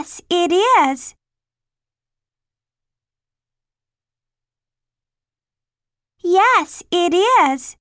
Yes, it is. Yes, it is.